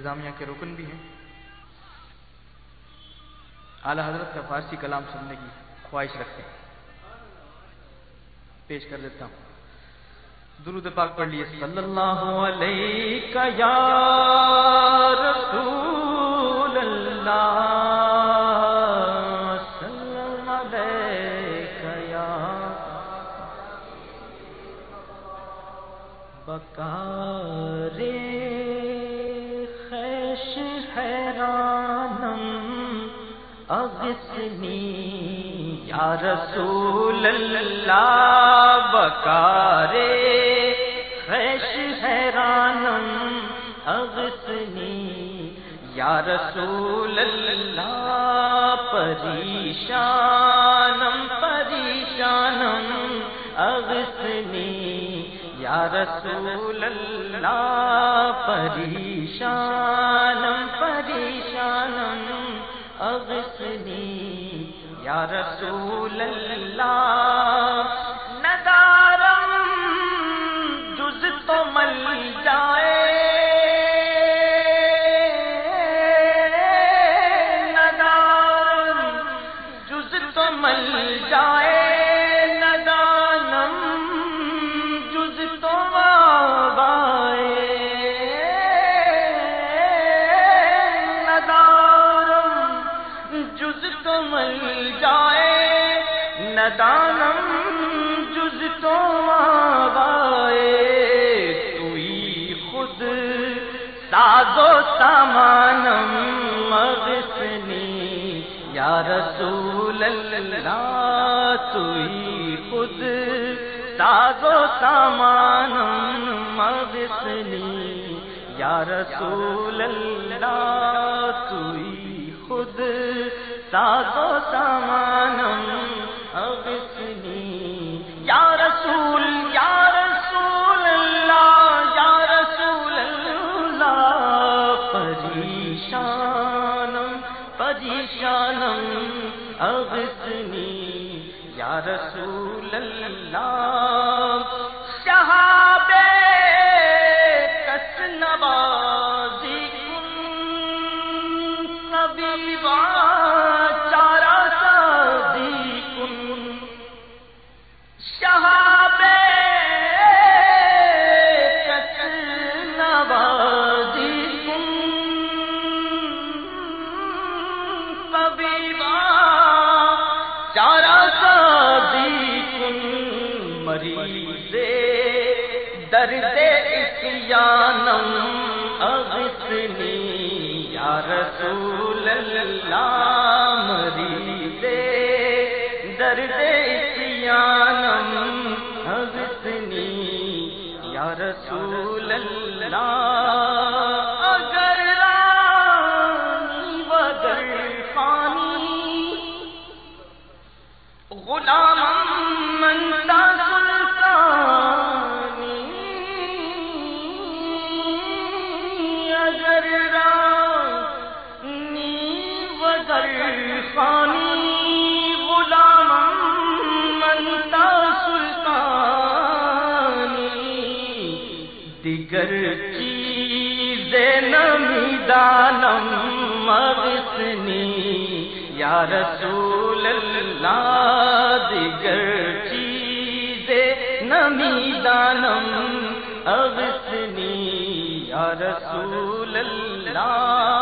انتظامیہ کے رکن بھی ہیں۔ اعلی حضرت کا فارسی کلام سننے کی خواہش رکھتے ہیں۔ پیش کر دیتا ہوں۔ درود پاک پڑھ لیے صلی اللہ علیہ یا اغسنی یا رسول اللہ بکارے خیش حیرانم اغسنی یا رسول اللہ پریشانم پریشانم اغسنی یا رسول اللہ پریشانم رسول اللہ ندانم جز تو آئے توی خود ساز و سامانم مغسنی یا رسول اللہ توی خود ساز و سامانم مغسنی یا رسول اللہ توی خود ساز و سامانم اغسنی یا رسول یا رسول اللہ، یا رسول اللہ، پریشانم پریشانم، اب یا رسول اللہ درد اسیانم اغسنی یا رسول اللہ مریض، درد اسیانم اغسنی یا رسول اللہ۔ اگر رانی وگر پانی غلام دیگر چیز نمیدانم مغسنی۔ یا رسول اللہ دیگر چیز نمیدانم اغسنی یا رسول اللہ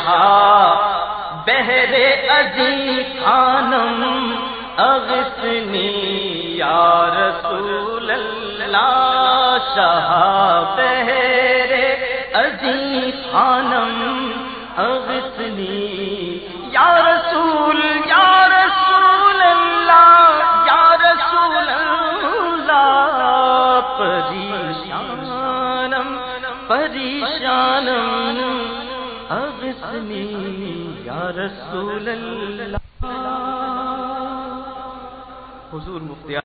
رہا۔ شاہ بہر عزی خانم اغسنی یا رسول اللہ شاہ بہر اجی خانم اغسنی یا رسول یا رسول پریشانم یا رسول اللہ۔ حضور مفتی